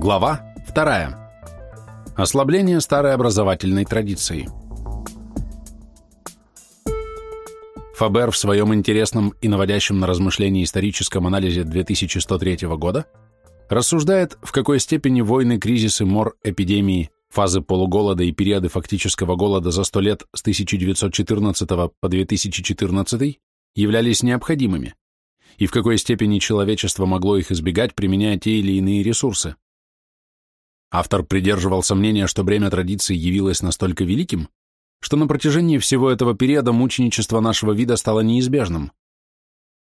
Глава 2. Ослабление старой образовательной традиции. Фабер в своем интересном и наводящем на размышления историческом анализе 2103 года рассуждает, в какой степени войны, кризисы, мор, эпидемии, фазы полуголода и периоды фактического голода за 100 лет с 1914 по 2014 являлись необходимыми, и в какой степени человечество могло их избегать, применяя те или иные ресурсы. Автор придерживался мнения, что бремя традиции явилось настолько великим, что на протяжении всего этого периода мученичество нашего вида стало неизбежным.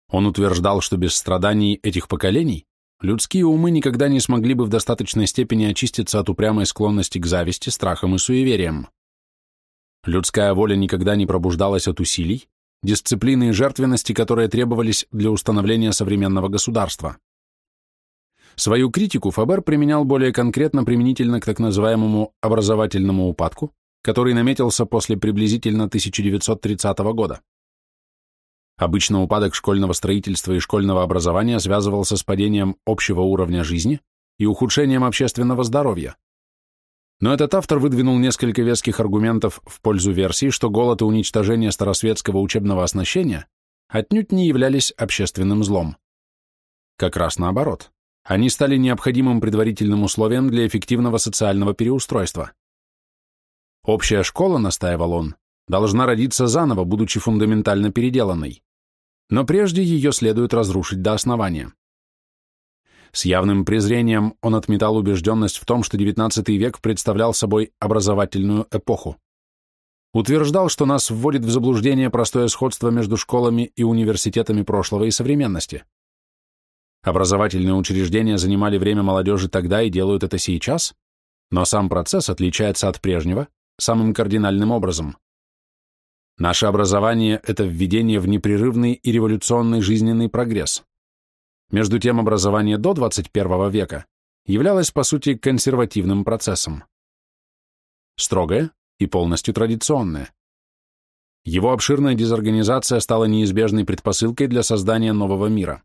Он утверждал, что без страданий этих поколений людские умы никогда не смогли бы в достаточной степени очиститься от упрямой склонности к зависти, страхам и суевериям. Людская воля никогда не пробуждалась от усилий, дисциплины и жертвенности, которые требовались для установления современного государства. Свою критику Фабер применял более конкретно применительно к так называемому образовательному упадку, который наметился после приблизительно 1930 года. Обычно упадок школьного строительства и школьного образования связывался с падением общего уровня жизни и ухудшением общественного здоровья. Но этот автор выдвинул несколько веских аргументов в пользу версии, что голод и уничтожение старосветского учебного оснащения отнюдь не являлись общественным злом. Как раз наоборот. Они стали необходимым предварительным условием для эффективного социального переустройства. Общая школа, настаивал он, должна родиться заново, будучи фундаментально переделанной. Но прежде ее следует разрушить до основания. С явным презрением он отметал убежденность в том, что XIX век представлял собой образовательную эпоху. Утверждал, что нас вводит в заблуждение простое сходство между школами и университетами прошлого и современности. Образовательные учреждения занимали время молодежи тогда и делают это сейчас, но сам процесс отличается от прежнего самым кардинальным образом. Наше образование – это введение в непрерывный и революционный жизненный прогресс. Между тем, образование до 21 века являлось, по сути, консервативным процессом. Строгое и полностью традиционное. Его обширная дезорганизация стала неизбежной предпосылкой для создания нового мира.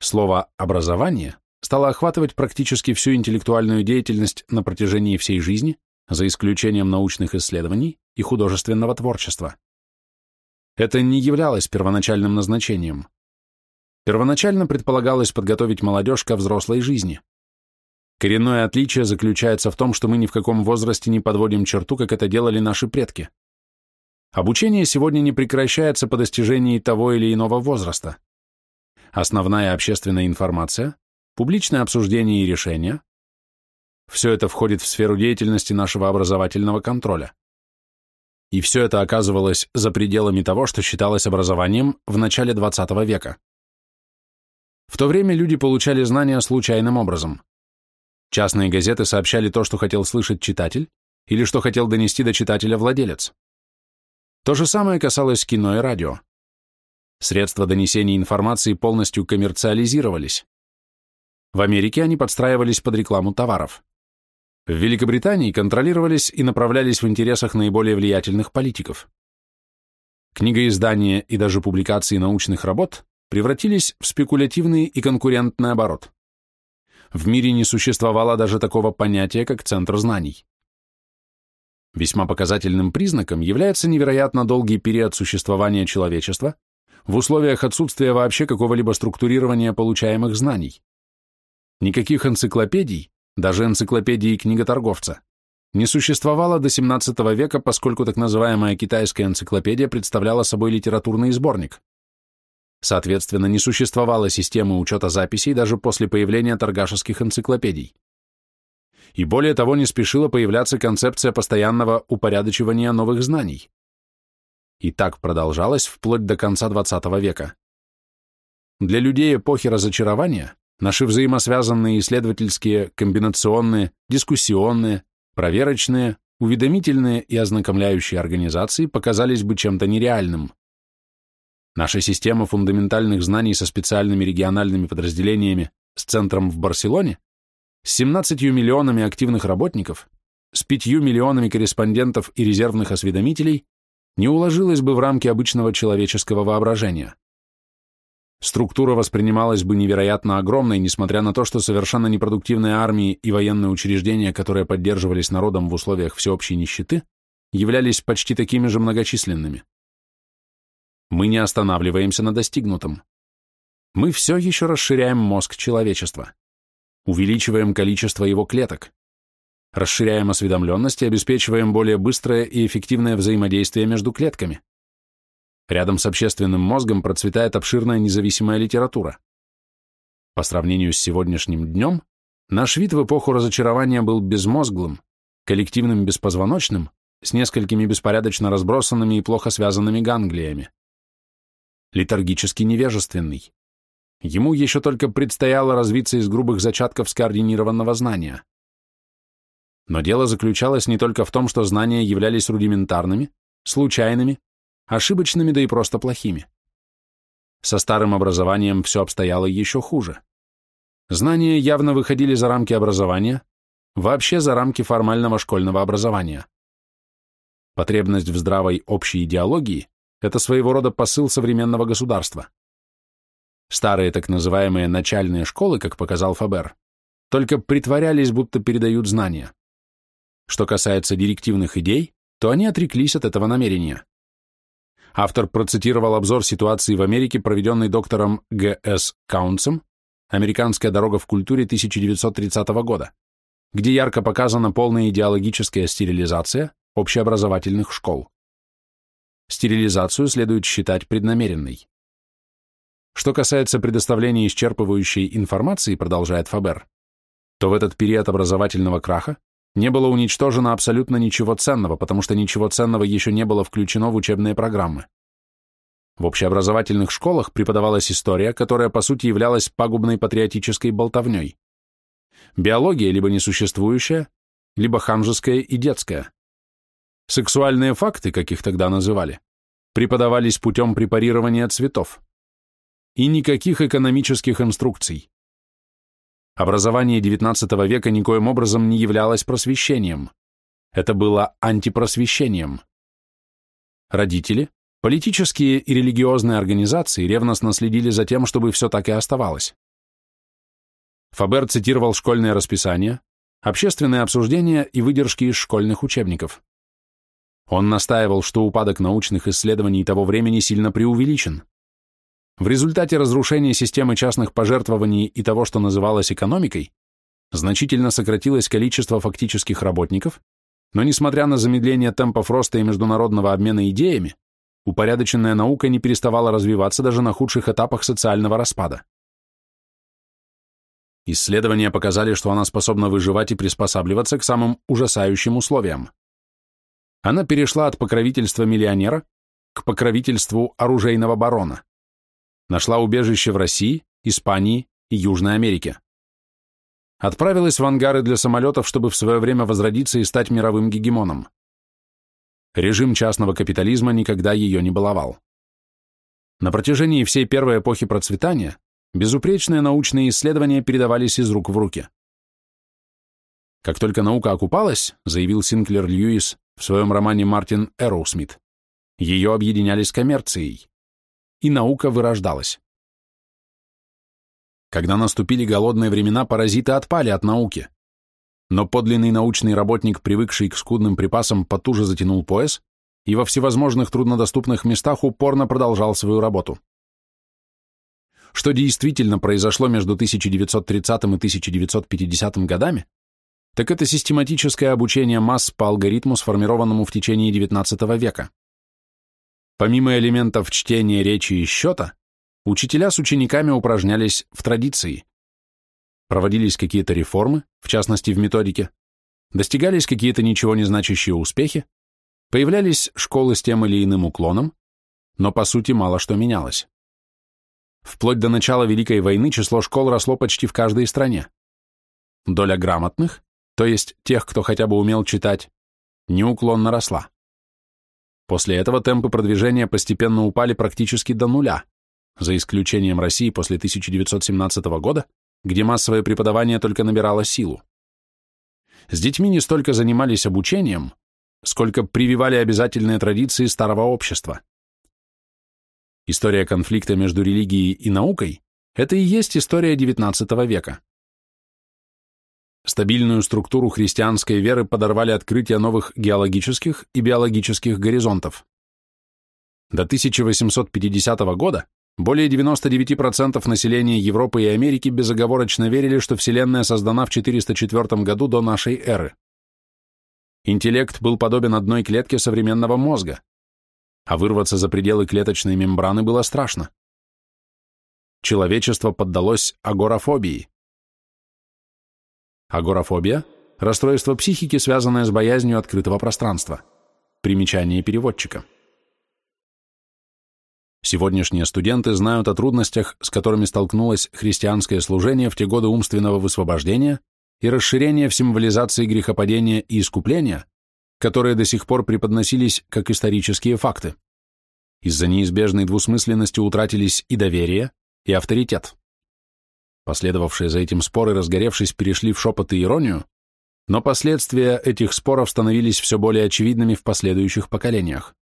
Слово «образование» стало охватывать практически всю интеллектуальную деятельность на протяжении всей жизни, за исключением научных исследований и художественного творчества. Это не являлось первоначальным назначением. Первоначально предполагалось подготовить молодежь ко взрослой жизни. Коренное отличие заключается в том, что мы ни в каком возрасте не подводим черту, как это делали наши предки. Обучение сегодня не прекращается по достижении того или иного возраста основная общественная информация, публичное обсуждение и решения. Все это входит в сферу деятельности нашего образовательного контроля. И все это оказывалось за пределами того, что считалось образованием в начале XX века. В то время люди получали знания случайным образом. Частные газеты сообщали то, что хотел слышать читатель, или что хотел донести до читателя владелец. То же самое касалось кино и радио. Средства донесения информации полностью коммерциализировались. В Америке они подстраивались под рекламу товаров. В Великобритании контролировались и направлялись в интересах наиболее влиятельных политиков. Книгоиздания и даже публикации научных работ превратились в спекулятивный и конкурентный оборот. В мире не существовало даже такого понятия, как центр знаний. Весьма показательным признаком является невероятно долгий период существования человечества, в условиях отсутствия вообще какого-либо структурирования получаемых знаний. Никаких энциклопедий, даже энциклопедии книготорговца, не существовало до XVII века, поскольку так называемая китайская энциклопедия представляла собой литературный сборник. Соответственно, не существовало системы учета записей даже после появления торгашеских энциклопедий. И более того, не спешила появляться концепция постоянного упорядочивания новых знаний. И так продолжалось вплоть до конца XX века. Для людей эпохи разочарования наши взаимосвязанные исследовательские, комбинационные, дискуссионные, проверочные, уведомительные и ознакомляющие организации показались бы чем-то нереальным. Наша система фундаментальных знаний со специальными региональными подразделениями с центром в Барселоне, с 17 миллионами активных работников, с 5 миллионами корреспондентов и резервных осведомителей не уложилось бы в рамки обычного человеческого воображения. структура воспринималась бы невероятно огромной, несмотря на то, что совершенно непродуктивные армии и военные учреждения, которые поддерживались народом в условиях всеобщей нищеты, являлись почти такими же многочисленными. Мы не останавливаемся на достигнутом. Мы все еще расширяем мозг человечества, увеличиваем количество его клеток, расширяем осведомленность и обеспечиваем более быстрое и эффективное взаимодействие между клетками. Рядом с общественным мозгом процветает обширная независимая литература. По сравнению с сегодняшним днем, наш вид в эпоху разочарования был безмозглым, коллективным беспозвоночным, с несколькими беспорядочно разбросанными и плохо связанными ганглиями. Летаргически невежественный. Ему еще только предстояло развиться из грубых зачатков скоординированного знания. Но дело заключалось не только в том, что знания являлись рудиментарными, случайными, ошибочными, да и просто плохими. Со старым образованием все обстояло еще хуже. Знания явно выходили за рамки образования, вообще за рамки формального школьного образования. Потребность в здравой общей идеологии – это своего рода посыл современного государства. Старые так называемые начальные школы, как показал Фабер, только притворялись, будто передают знания. Что касается директивных идей, то они отреклись от этого намерения. Автор процитировал обзор ситуации в Америке, проведенный доктором Г.С. Каунцем «Американская дорога в культуре» 1930 года, где ярко показана полная идеологическая стерилизация общеобразовательных школ. Стерилизацию следует считать преднамеренной. Что касается предоставления исчерпывающей информации, продолжает Фабер, то в этот период образовательного краха не было уничтожено абсолютно ничего ценного, потому что ничего ценного еще не было включено в учебные программы. В общеобразовательных школах преподавалась история, которая по сути являлась пагубной патриотической болтовней. Биология либо несуществующая, либо ханжеская и детская. Сексуальные факты, как их тогда называли, преподавались путем препарирования цветов. И никаких экономических инструкций. Образование XIX века никоим образом не являлось просвещением. Это было антипросвещением. Родители, политические и религиозные организации ревностно следили за тем, чтобы все так и оставалось. Фабер цитировал школьное расписание, общественные обсуждения и выдержки из школьных учебников. Он настаивал, что упадок научных исследований того времени сильно преувеличен. В результате разрушения системы частных пожертвований и того, что называлось экономикой, значительно сократилось количество фактических работников, но несмотря на замедление темпов роста и международного обмена идеями, упорядоченная наука не переставала развиваться даже на худших этапах социального распада. Исследования показали, что она способна выживать и приспосабливаться к самым ужасающим условиям. Она перешла от покровительства миллионера к покровительству оружейного барона нашла убежище в России, Испании и Южной Америке. Отправилась в ангары для самолетов, чтобы в свое время возродиться и стать мировым гегемоном. Режим частного капитализма никогда ее не баловал. На протяжении всей первой эпохи процветания безупречные научные исследования передавались из рук в руки. Как только наука окупалась, заявил Синклер Льюис в своем романе «Мартин Эроусмит», ее объединяли с коммерцией и наука вырождалась. Когда наступили голодные времена, паразиты отпали от науки. Но подлинный научный работник, привыкший к скудным припасам, потуже затянул пояс и во всевозможных труднодоступных местах упорно продолжал свою работу. Что действительно произошло между 1930 и 1950 годами, так это систематическое обучение масс по алгоритму, сформированному в течение XIX века. Помимо элементов чтения, речи и счета, учителя с учениками упражнялись в традиции. Проводились какие-то реформы, в частности в методике, достигались какие-то ничего не значащие успехи, появлялись школы с тем или иным уклоном, но по сути мало что менялось. Вплоть до начала Великой войны число школ росло почти в каждой стране. Доля грамотных, то есть тех, кто хотя бы умел читать, неуклонно росла. После этого темпы продвижения постепенно упали практически до нуля, за исключением России после 1917 года, где массовое преподавание только набирало силу. С детьми не столько занимались обучением, сколько прививали обязательные традиции старого общества. История конфликта между религией и наукой – это и есть история XIX века. Стабильную структуру христианской веры подорвали открытия новых геологических и биологических горизонтов. До 1850 года более 99% населения Европы и Америки безоговорочно верили, что Вселенная создана в 404 году до нашей эры. Интеллект был подобен одной клетке современного мозга, а вырваться за пределы клеточной мембраны было страшно. Человечество поддалось агорафобии. Агорафобия – расстройство психики, связанное с боязнью открытого пространства. Примечание переводчика. Сегодняшние студенты знают о трудностях, с которыми столкнулось христианское служение в те годы умственного высвобождения и расширения в символизации грехопадения и искупления, которые до сих пор преподносились как исторические факты. Из-за неизбежной двусмысленности утратились и доверие, и авторитет. Последовавшие за этим споры, разгоревшись, перешли в шепот и иронию, но последствия этих споров становились все более очевидными в последующих поколениях.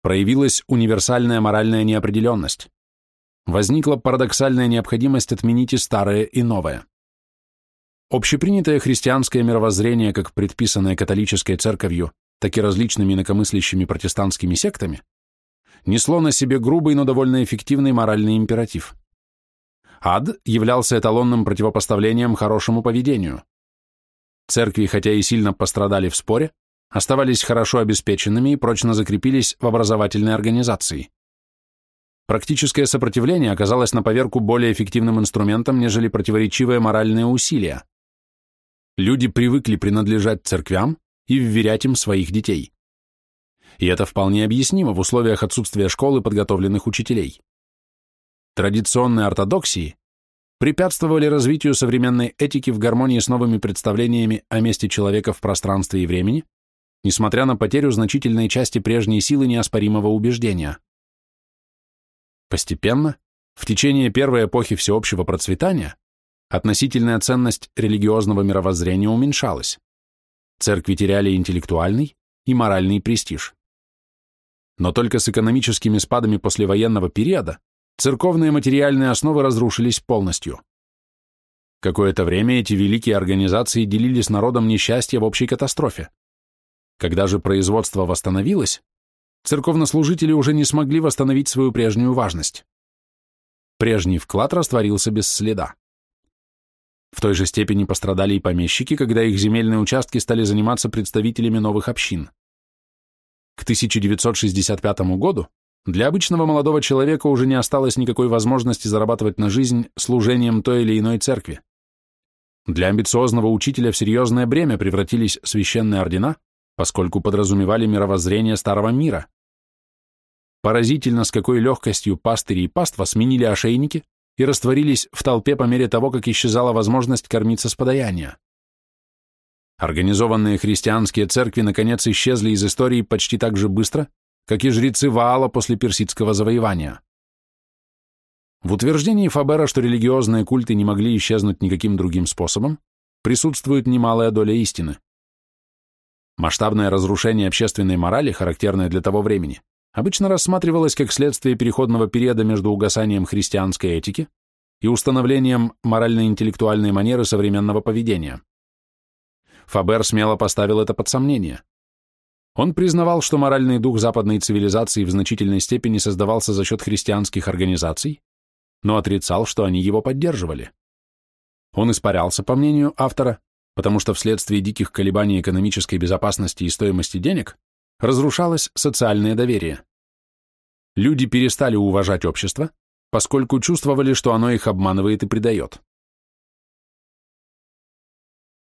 Проявилась универсальная моральная неопределенность. Возникла парадоксальная необходимость отменить и старое, и новое. Общепринятое христианское мировоззрение, как предписанное католической церковью, так и различными инакомыслящими протестантскими сектами, несло на себе грубый, но довольно эффективный моральный императив. Ад являлся эталонным противопоставлением хорошему поведению. Церкви, хотя и сильно пострадали в споре, оставались хорошо обеспеченными и прочно закрепились в образовательной организации. Практическое сопротивление оказалось на поверку более эффективным инструментом, нежели противоречивые моральные усилия. Люди привыкли принадлежать церквям и вверять им своих детей. И это вполне объяснимо в условиях отсутствия школы подготовленных учителей. Традиционные ортодоксии препятствовали развитию современной этики в гармонии с новыми представлениями о месте человека в пространстве и времени, несмотря на потерю значительной части прежней силы неоспоримого убеждения. Постепенно, в течение первой эпохи всеобщего процветания, относительная ценность религиозного мировоззрения уменьшалась. Церкви теряли интеллектуальный и моральный престиж. Но только с экономическими спадами послевоенного периода церковные материальные основы разрушились полностью. Какое-то время эти великие организации делили с народом несчастье в общей катастрофе. Когда же производство восстановилось, церковнослужители уже не смогли восстановить свою прежнюю важность. Прежний вклад растворился без следа. В той же степени пострадали и помещики, когда их земельные участки стали заниматься представителями новых общин. К 1965 году для обычного молодого человека уже не осталось никакой возможности зарабатывать на жизнь служением той или иной церкви. Для амбициозного учителя в серьезное бремя превратились священные ордена, поскольку подразумевали мировоззрение старого мира. Поразительно, с какой легкостью пастыри и паства сменили ошейники и растворились в толпе по мере того, как исчезала возможность кормиться с подаяния. Организованные христианские церкви наконец исчезли из истории почти так же быстро, как и жрецы Ваала после персидского завоевания. В утверждении Фабера, что религиозные культы не могли исчезнуть никаким другим способом, присутствует немалая доля истины. Масштабное разрушение общественной морали, характерное для того времени, обычно рассматривалось как следствие переходного периода между угасанием христианской этики и установлением морально-интеллектуальной манеры современного поведения. Фабер смело поставил это под сомнение. Он признавал, что моральный дух западной цивилизации в значительной степени создавался за счет христианских организаций, но отрицал, что они его поддерживали. Он испарялся, по мнению автора, потому что вследствие диких колебаний экономической безопасности и стоимости денег разрушалось социальное доверие. Люди перестали уважать общество, поскольку чувствовали, что оно их обманывает и предает.